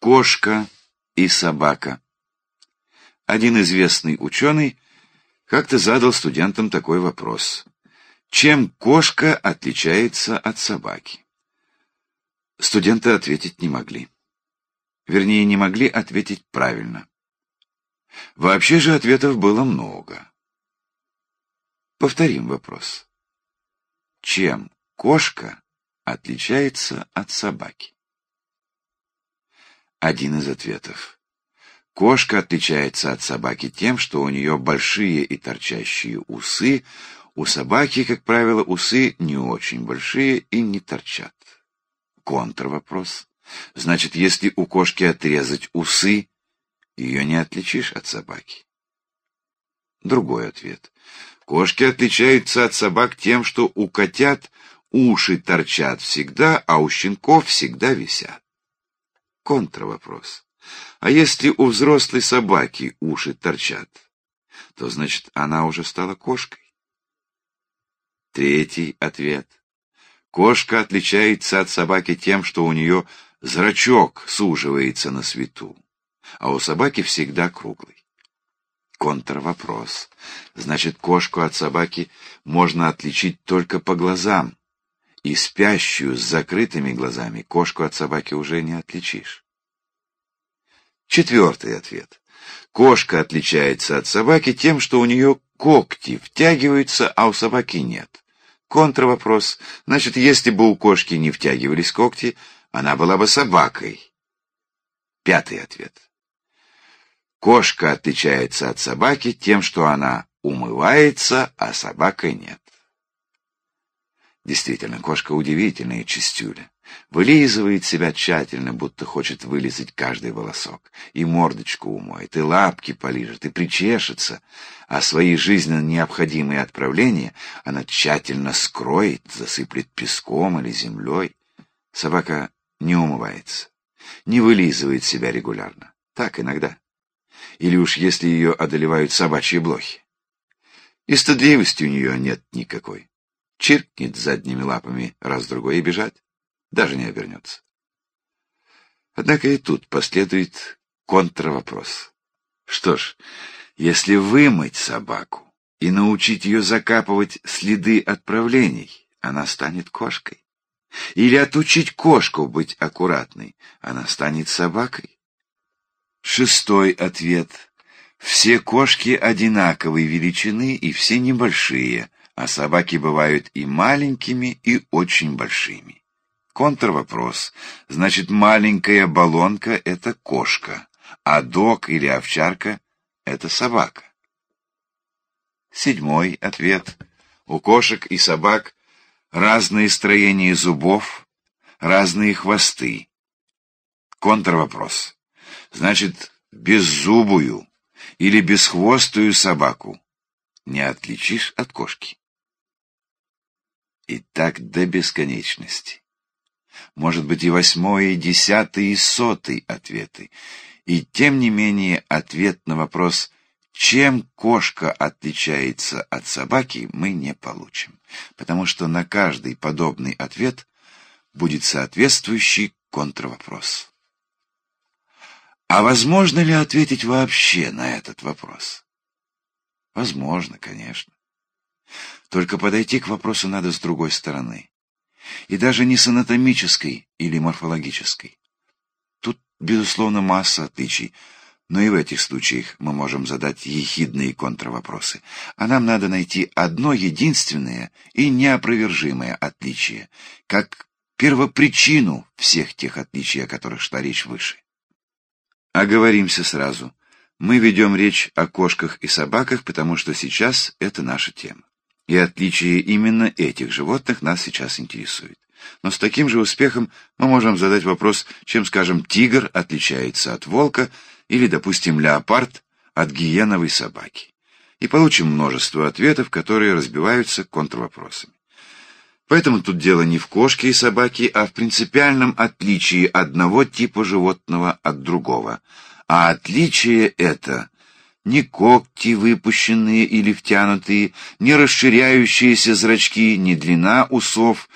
Кошка и собака. Один известный ученый как-то задал студентам такой вопрос. Чем кошка отличается от собаки? Студенты ответить не могли. Вернее, не могли ответить правильно. Вообще же ответов было много. Повторим вопрос. Чем кошка отличается от собаки? Один из ответов. Кошка отличается от собаки тем, что у нее большие и торчащие усы, у собаки, как правило, усы не очень большие и не торчат. Контрвопрос. Значит, если у кошки отрезать усы, ее не отличишь от собаки. Другой ответ. Кошки отличаются от собак тем, что у котят уши торчат всегда, а у щенков всегда висят. Контрвопрос. А если у взрослой собаки уши торчат, то значит она уже стала кошкой. Третий ответ. Кошка отличается от собаки тем, что у нее зрачок суживается на свету, а у собаки всегда круглый. Контрвопрос. Значит, кошку от собаки можно отличить только по глазам, и спящую с закрытыми глазами кошку от собаки уже не отличишь. Четвертый ответ. Кошка отличается от собаки тем, что у нее когти втягиваются, а у собаки нет. Контрвопрос. Значит, если бы у кошки не втягивались когти, она была бы собакой. Пятый ответ. Кошка отличается от собаки тем, что она умывается, а собака нет. Действительно, кошка удивительная чистюля. Вылизывает себя тщательно, будто хочет вылизать каждый волосок. И мордочку умоет, и лапки полижет, и причешется. А свои жизненно необходимые отправления она тщательно скроет, засыплет песком или землей. Собака не умывается, не вылизывает себя регулярно. Так иногда. Или уж если ее одолевают собачьи блохи. И стыдливости у нее нет никакой. Чиркнет задними лапами раз-другой и бежать даже не обернется. Однако и тут последует контравопрос. Что ж, если вымыть собаку и научить ее закапывать следы отправлений, она станет кошкой. Или отучить кошку быть аккуратной, она станет собакой. Шестой ответ. Все кошки одинаковой величины и все небольшие, а собаки бывают и маленькими, и очень большими. Контрвопрос. Значит, маленькая баллонка — это кошка, а дог или овчарка — это собака. Седьмой ответ. У кошек и собак разные строения зубов, разные хвосты. Контрвопрос. Значит, беззубую или бесхвостую собаку не отличишь от кошки. И так до бесконечности может быть и восьмой, и десятый, и сотый ответы. И тем не менее ответ на вопрос чем кошка отличается от собаки, мы не получим, потому что на каждый подобный ответ будет соответствующий контрвопрос. А возможно ли ответить вообще на этот вопрос? Возможно, конечно. Только подойти к вопросу надо с другой стороны и даже не с анатомической или морфологической. Тут, безусловно, масса отличий, но и в этих случаях мы можем задать ехидные контравопросы. А нам надо найти одно единственное и неопровержимое отличие, как первопричину всех тех отличий, о которых шла речь выше. Оговоримся сразу. Мы ведем речь о кошках и собаках, потому что сейчас это наша тема. И отличие именно этих животных нас сейчас интересует. Но с таким же успехом мы можем задать вопрос, чем, скажем, тигр отличается от волка или, допустим, леопард от гиеновой собаки. И получим множество ответов, которые разбиваются контрвопросами. Поэтому тут дело не в кошке и собаке, а в принципиальном отличии одного типа животного от другого. А отличие это ни когти выпущенные или втянутые, ни расширяющиеся зрачки, ни длина усов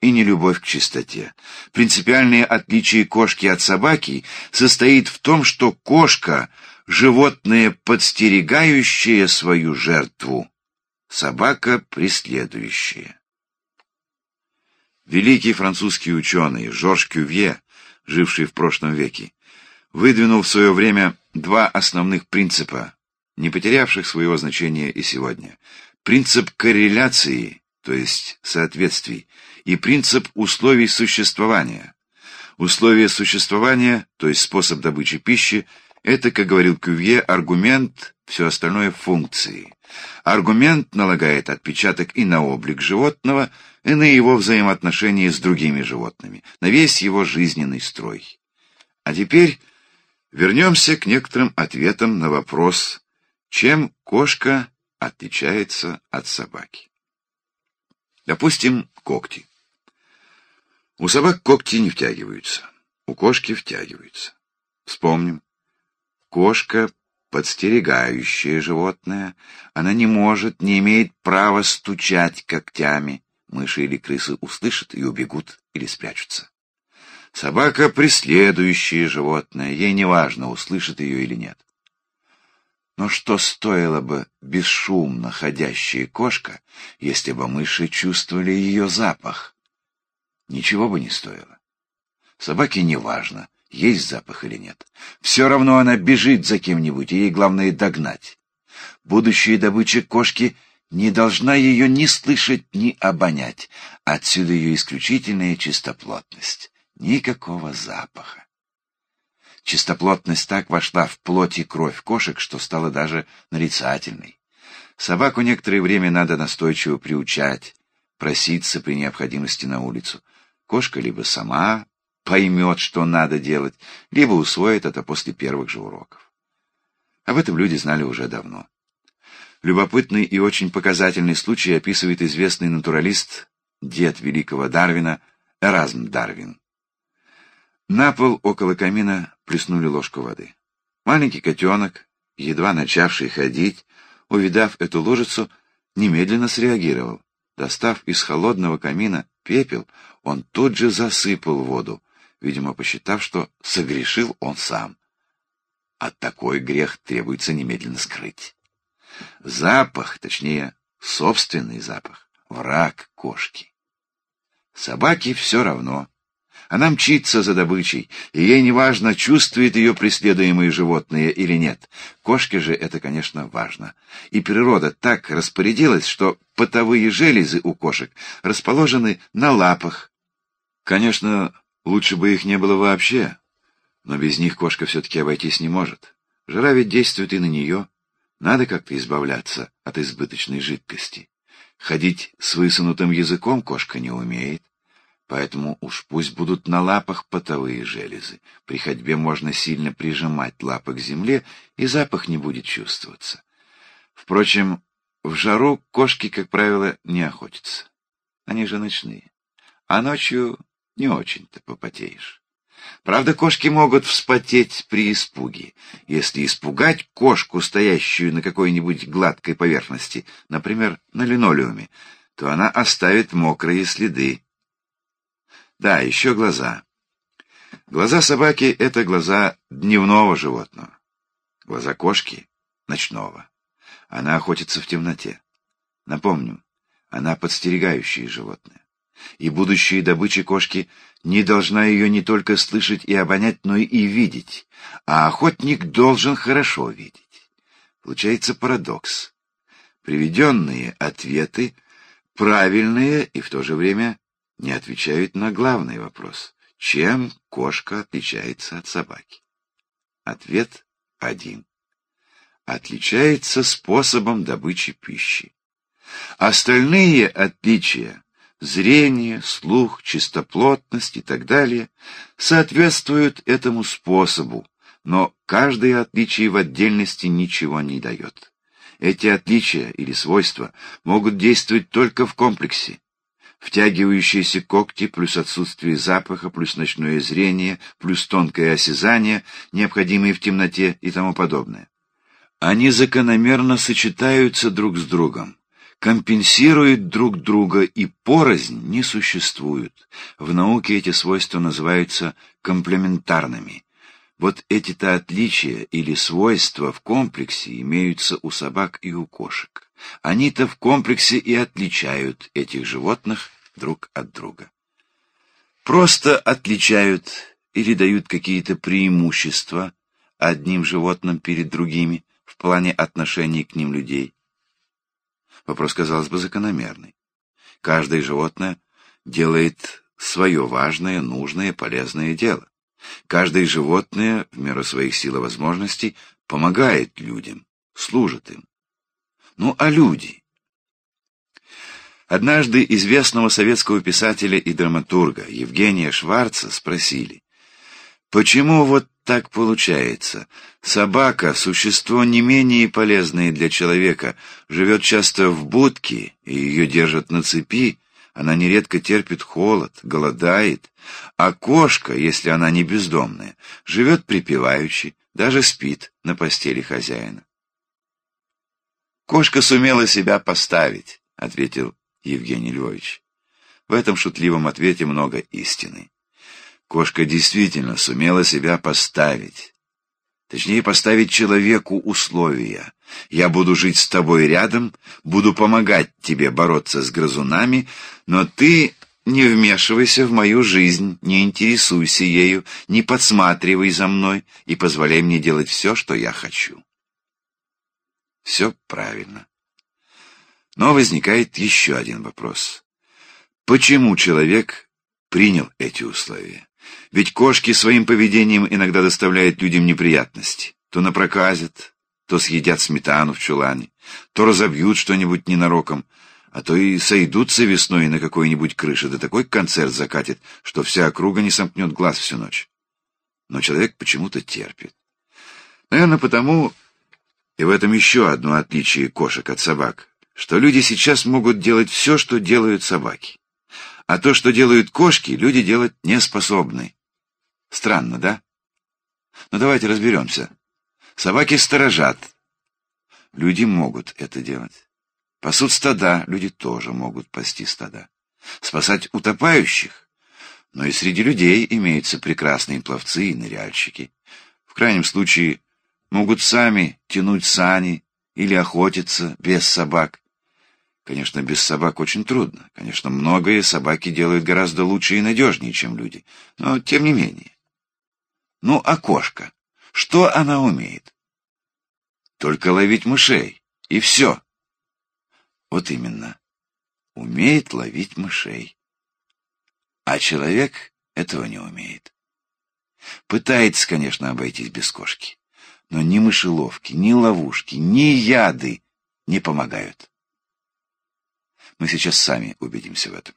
и не любовь к чистоте. Принципиальное отличие кошки от собаки состоит в том, что кошка — животное, подстерегающее свою жертву, собака — преследующая. Великий французский ученый Жорж Кювье, живший в прошлом веке, выдвинул в свое время два основных принципа, не потерявших своего значения и сегодня. Принцип корреляции, то есть соответствий, и принцип условий существования. Условия существования, то есть способ добычи пищи, это, как говорил Кювье, аргумент, все остальное функции. Аргумент налагает отпечаток и на облик животного, и на его взаимоотношения с другими животными, на весь его жизненный строй. А теперь вернемся к некоторым ответам на вопрос, чем кошка отличается от собаки. Допустим, когти. У собак когти не втягиваются, у кошки втягиваются. Вспомним. Кошка — подстерегающее животное. Она не может, не имеет права стучать когтями. Мыши или крысы услышат и убегут или спрячутся. Собака — преследующее животное. Ей не важно, услышит ее или нет. Но что стоило бы бесшумно ходящая кошка, если бы мыши чувствовали ее запах? Ничего бы не стоило. Собаке не важно, есть запах или нет. Все равно она бежит за кем-нибудь, ей главное догнать. Будущая добыча кошки не должна ее ни слышать, ни обонять. Отсюда ее исключительная чистоплотность. Никакого запаха. Чистоплотность так вошла в плоть и кровь кошек, что стала даже нарицательной. Собаку некоторое время надо настойчиво приучать, проситься при необходимости на улицу. Кошка либо сама поймет, что надо делать, либо усвоит это после первых же уроков. Об этом люди знали уже давно. Любопытный и очень показательный случай описывает известный натуралист, дед великого Дарвина, Эразм Дарвин. На пол около камина плеснули ложку воды. Маленький котенок, едва начавший ходить, увидав эту ложицу, немедленно среагировал. Достав из холодного камина пепел, он тут же засыпал воду, видимо, посчитав, что согрешил он сам. А такой грех требуется немедленно скрыть. Запах, точнее, собственный запах, враг кошки. Собаке все равно, она мчится за добычей, и ей не важно, чувствует ее преследуемые животные или нет. Кошке же это, конечно, важно. И природа так распорядилась, что потовые железы у кошек расположены на лапах. Конечно, лучше бы их не было вообще, но без них кошка все-таки обойтись не может. Жара ведь действует и на нее. Надо как-то избавляться от избыточной жидкости. Ходить с высунутым языком кошка не умеет. Поэтому уж пусть будут на лапах потовые железы. При ходьбе можно сильно прижимать лапы к земле, и запах не будет чувствоваться. Впрочем, в жару кошки, как правило, не охотятся. Они же ночные. А ночью не очень-то попотеешь. Правда, кошки могут вспотеть при испуге. Если испугать кошку, стоящую на какой-нибудь гладкой поверхности, например, на линолеуме, то она оставит мокрые следы. Да, еще глаза. Глаза собаки — это глаза дневного животного. Глаза кошки — ночного. Она охотится в темноте. Напомню, она подстерегающее животное. И будущая добыча кошки не должна ее не только слышать и обонять, но и видеть. А охотник должен хорошо видеть. Получается парадокс. Приведенные ответы правильные и в то же время не отвечают на главный вопрос. Чем кошка отличается от собаки? Ответ один. Отличается способом добычи пищи. Остальные отличия – зрение, слух, чистоплотность и так далее – соответствуют этому способу, но каждое отличие в отдельности ничего не дает. Эти отличия или свойства могут действовать только в комплексе, втягивающиеся когти, плюс отсутствие запаха, плюс ночное зрение, плюс тонкое осязание, необходимые в темноте и тому подобное. Они закономерно сочетаются друг с другом. компенсируют друг друга и порознь не существуют. В науке эти свойства называются комплементарными. Вот эти-то отличия или свойства в комплексе имеются у собак и у кошек. Они-то в комплексе и отличают этих животных друг от друга. Просто отличают или дают какие-то преимущества одним животным перед другими в плане отношений к ним людей. Вопрос, казалось бы, закономерный. Каждое животное делает свое важное, нужное, полезное дело. Каждое животное, в меру своих сил и возможностей, помогает людям, служит им. Ну, а люди? Однажды известного советского писателя и драматурга Евгения Шварца спросили, почему вот так получается? Собака — существо не менее полезное для человека, живет часто в будке, и ее держат на цепи, она нередко терпит холод, голодает, а кошка, если она не бездомная, живет припеваючи, даже спит на постели хозяина. «Кошка сумела себя поставить», — ответил Евгений Львович. В этом шутливом ответе много истины. Кошка действительно сумела себя поставить. Точнее, поставить человеку условия. Я буду жить с тобой рядом, буду помогать тебе бороться с грызунами, но ты не вмешивайся в мою жизнь, не интересуйся ею, не подсматривай за мной и позволяй мне делать все, что я хочу. Все правильно. Но возникает еще один вопрос. Почему человек принял эти условия? Ведь кошки своим поведением иногда доставляют людям неприятности. То напроказят, то съедят сметану в чулане, то разобьют что-нибудь ненароком, а то и сойдутся весной на какой-нибудь крыше, да такой концерт закатит, что вся округа не сомкнет глаз всю ночь. Но человек почему-то терпит. Наверное, потому, и в этом еще одно отличие кошек от собак, что люди сейчас могут делать все, что делают собаки. А то, что делают кошки, люди делать не способны. Странно, да? Но ну, давайте разберемся. Собаки сторожат. Люди могут это делать. Пасут стада, люди тоже могут пасти стада. Спасать утопающих. Но и среди людей имеются прекрасные пловцы и ныряльщики. В крайнем случае могут сами тянуть сани или охотиться без собак. Конечно, без собак очень трудно. Конечно, многое собаки делают гораздо лучше и надежнее, чем люди. Но тем не менее. Ну, а кошка? Что она умеет? Только ловить мышей. И все. Вот именно. Умеет ловить мышей. А человек этого не умеет. Пытается, конечно, обойтись без кошки. Но ни мышеловки, ни ловушки, ни яды не помогают. Мы сейчас сами убедимся в этом.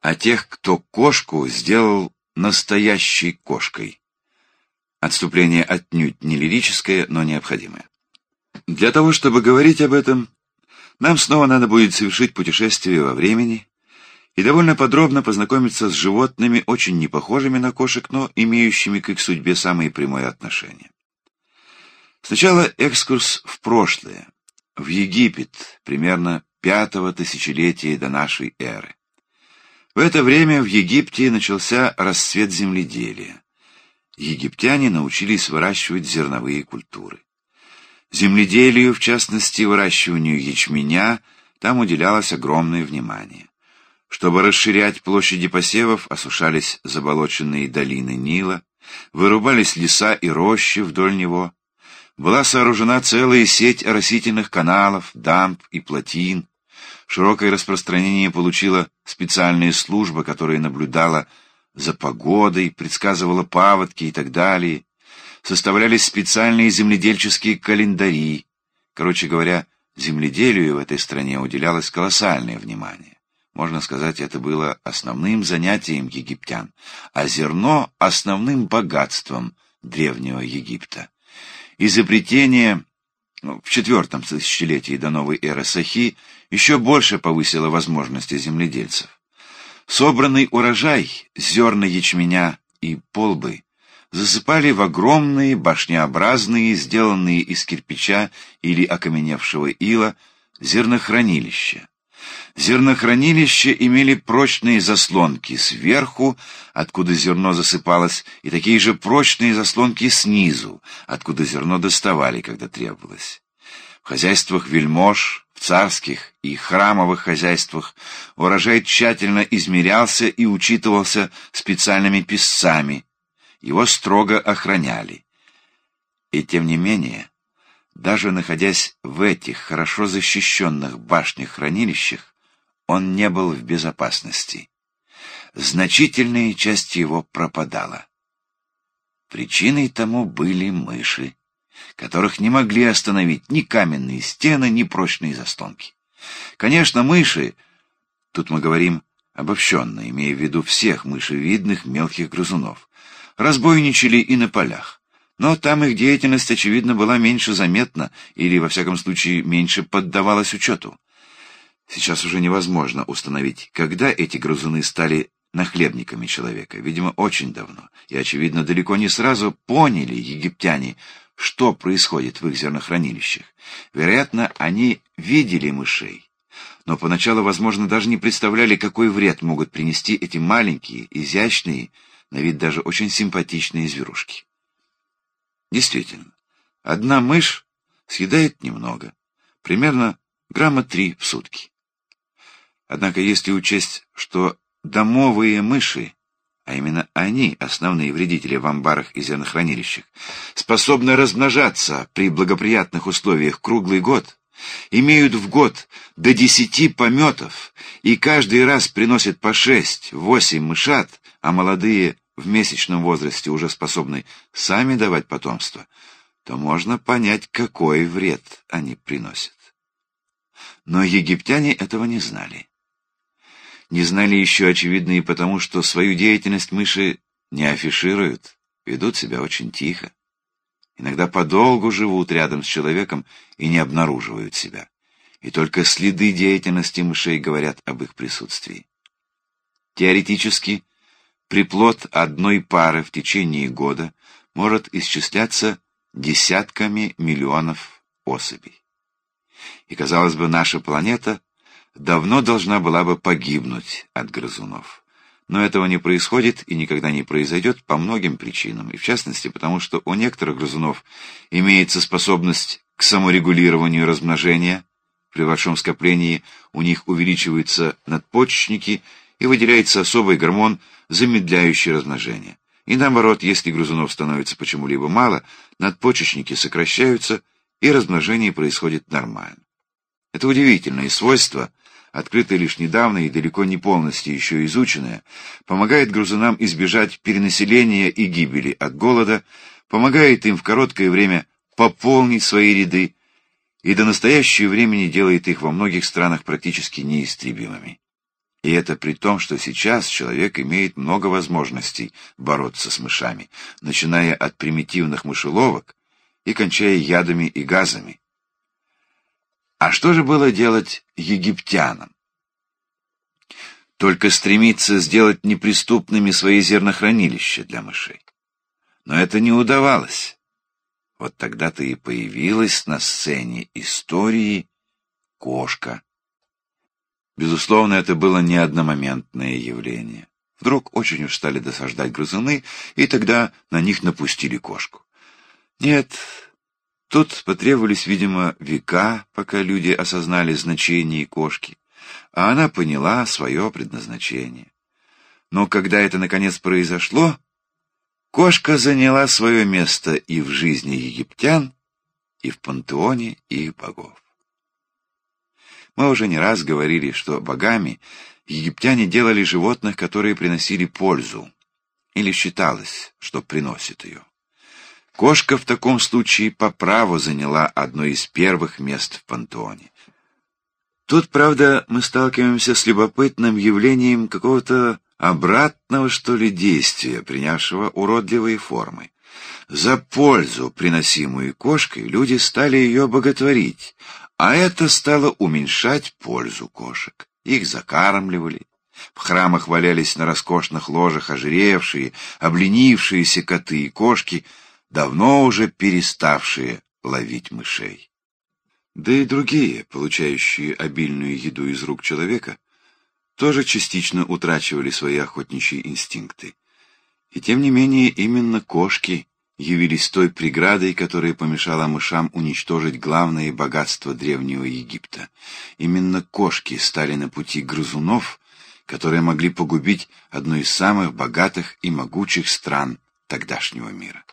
А тех, кто кошку сделал настоящей кошкой. Отступление отнюдь не лирическое, но необходимое. Для того, чтобы говорить об этом, нам снова надо будет совершить путешествие во времени и довольно подробно познакомиться с животными, очень не похожими на кошек, но имеющими к их судьбе самые прямые отношения. Сначала экскурс в прошлое, в Египет примерно пятого тысячелетия до нашей эры. В это время в Египте начался расцвет земледелия. Египтяне научились выращивать зерновые культуры. Земледелию, в частности выращиванию ячменя, там уделялось огромное внимание. Чтобы расширять площади посевов, осушались заболоченные долины Нила, вырубались леса и рощи вдоль него, была сооружена целая сеть растительных каналов, дамб и плотин. Широкое распространение получила специальная служба, которая наблюдала за погодой, предсказывала паводки и так далее. Составлялись специальные земледельческие календари. Короче говоря, земледелию в этой стране уделялось колоссальное внимание. Можно сказать, это было основным занятием египтян, а зерно — основным богатством древнего Египта. Изобретение ну, в четвертом тысячелетии до новой эры Сахи еще больше повысило возможности земледельцев. Собранный урожай, зерна ячменя и полбы засыпали в огромные башнеобразные, сделанные из кирпича или окаменевшего ила, зернохранилища. Зернохранилища имели прочные заслонки сверху, откуда зерно засыпалось, и такие же прочные заслонки снизу, откуда зерно доставали, когда требовалось. В хозяйствах вельмож, в царских и храмовых хозяйствах урожай тщательно измерялся и учитывался специальными писцами, его строго охраняли. И тем не менее, даже находясь в этих хорошо защищенных башнях-хранилищах, он не был в безопасности. Значительная часть его пропадала. Причиной тому были мыши, которых не могли остановить ни каменные стены, ни прочные заслонки. Конечно, мыши, тут мы говорим обобщенно, имея в виду всех мышевидных мелких грызунов, разбойничали и на полях. Но там их деятельность, очевидно, была меньше заметна или, во всяком случае, меньше поддавалась учету. Сейчас уже невозможно установить, когда эти грызуны стали нахлебниками человека. Видимо, очень давно. И, очевидно, далеко не сразу поняли египтяне, что происходит в их зернохранилищах. Вероятно, они видели мышей. Но поначалу, возможно, даже не представляли, какой вред могут принести эти маленькие, изящные, на вид даже очень симпатичные зверушки. Действительно, одна мышь съедает немного, примерно грамма три в сутки. Однако если учесть, что домовые мыши, а именно они, основные вредители в амбарах и зернохранилищах, способны размножаться при благоприятных условиях круглый год, имеют в год до десяти пометов и каждый раз приносят по шесть-восемь мышат, а молодые в месячном возрасте уже способны сами давать потомство, то можно понять, какой вред они приносят. Но египтяне этого не знали не знали еще, очевидно, и потому, что свою деятельность мыши не афишируют, ведут себя очень тихо. Иногда подолгу живут рядом с человеком и не обнаруживают себя. И только следы деятельности мышей говорят об их присутствии. Теоретически, приплод одной пары в течение года может исчисляться десятками миллионов особей. И, казалось бы, наша планета давно должна была бы погибнуть от грызунов. Но этого не происходит и никогда не произойдет по многим причинам, и в частности потому, что у некоторых грызунов имеется способность к саморегулированию размножения, при большом скоплении у них увеличиваются надпочечники и выделяется особый гормон, замедляющий размножение. И наоборот, если грызунов становится почему-либо мало, надпочечники сокращаются, и размножение происходит нормально. Это удивительное свойство, открытое лишь недавно и далеко не полностью еще изученное, помогает грузунам избежать перенаселения и гибели от голода, помогает им в короткое время пополнить свои ряды и до настоящего времени делает их во многих странах практически неистребимыми. И это при том, что сейчас человек имеет много возможностей бороться с мышами, начиная от примитивных мышеловок и кончая ядами и газами. А что же было делать египтянам? Только стремиться сделать неприступными свои зернохранилища для мышей. Но это не удавалось. Вот тогда-то и появилась на сцене истории кошка. Безусловно, это было не одномоментное явление. Вдруг очень уж стали досаждать грызуны, и тогда на них напустили кошку. Нет, Тут потребовались, видимо, века, пока люди осознали значение кошки, а она поняла свое предназначение. Но когда это наконец произошло, кошка заняла свое место и в жизни египтян, и в пантеоне их богов. Мы уже не раз говорили, что богами египтяне делали животных, которые приносили пользу, или считалось, что приносят ее. Кошка в таком случае по праву заняла одно из первых мест в пантеоне. Тут, правда, мы сталкиваемся с любопытным явлением какого-то обратного, что ли, действия, принявшего уродливые формы. За пользу, приносимую кошкой, люди стали ее боготворить, а это стало уменьшать пользу кошек. Их закармливали. В храмах валялись на роскошных ложах ожиревшие, обленившиеся коты и кошки — давно уже переставшие ловить мышей. Да и другие, получающие обильную еду из рук человека, тоже частично утрачивали свои охотничьи инстинкты. И тем не менее именно кошки явились той преградой, которая помешала мышам уничтожить главное богатство древнего Египта. Именно кошки стали на пути грызунов, которые могли погубить одну из самых богатых и могучих стран тогдашнего мира.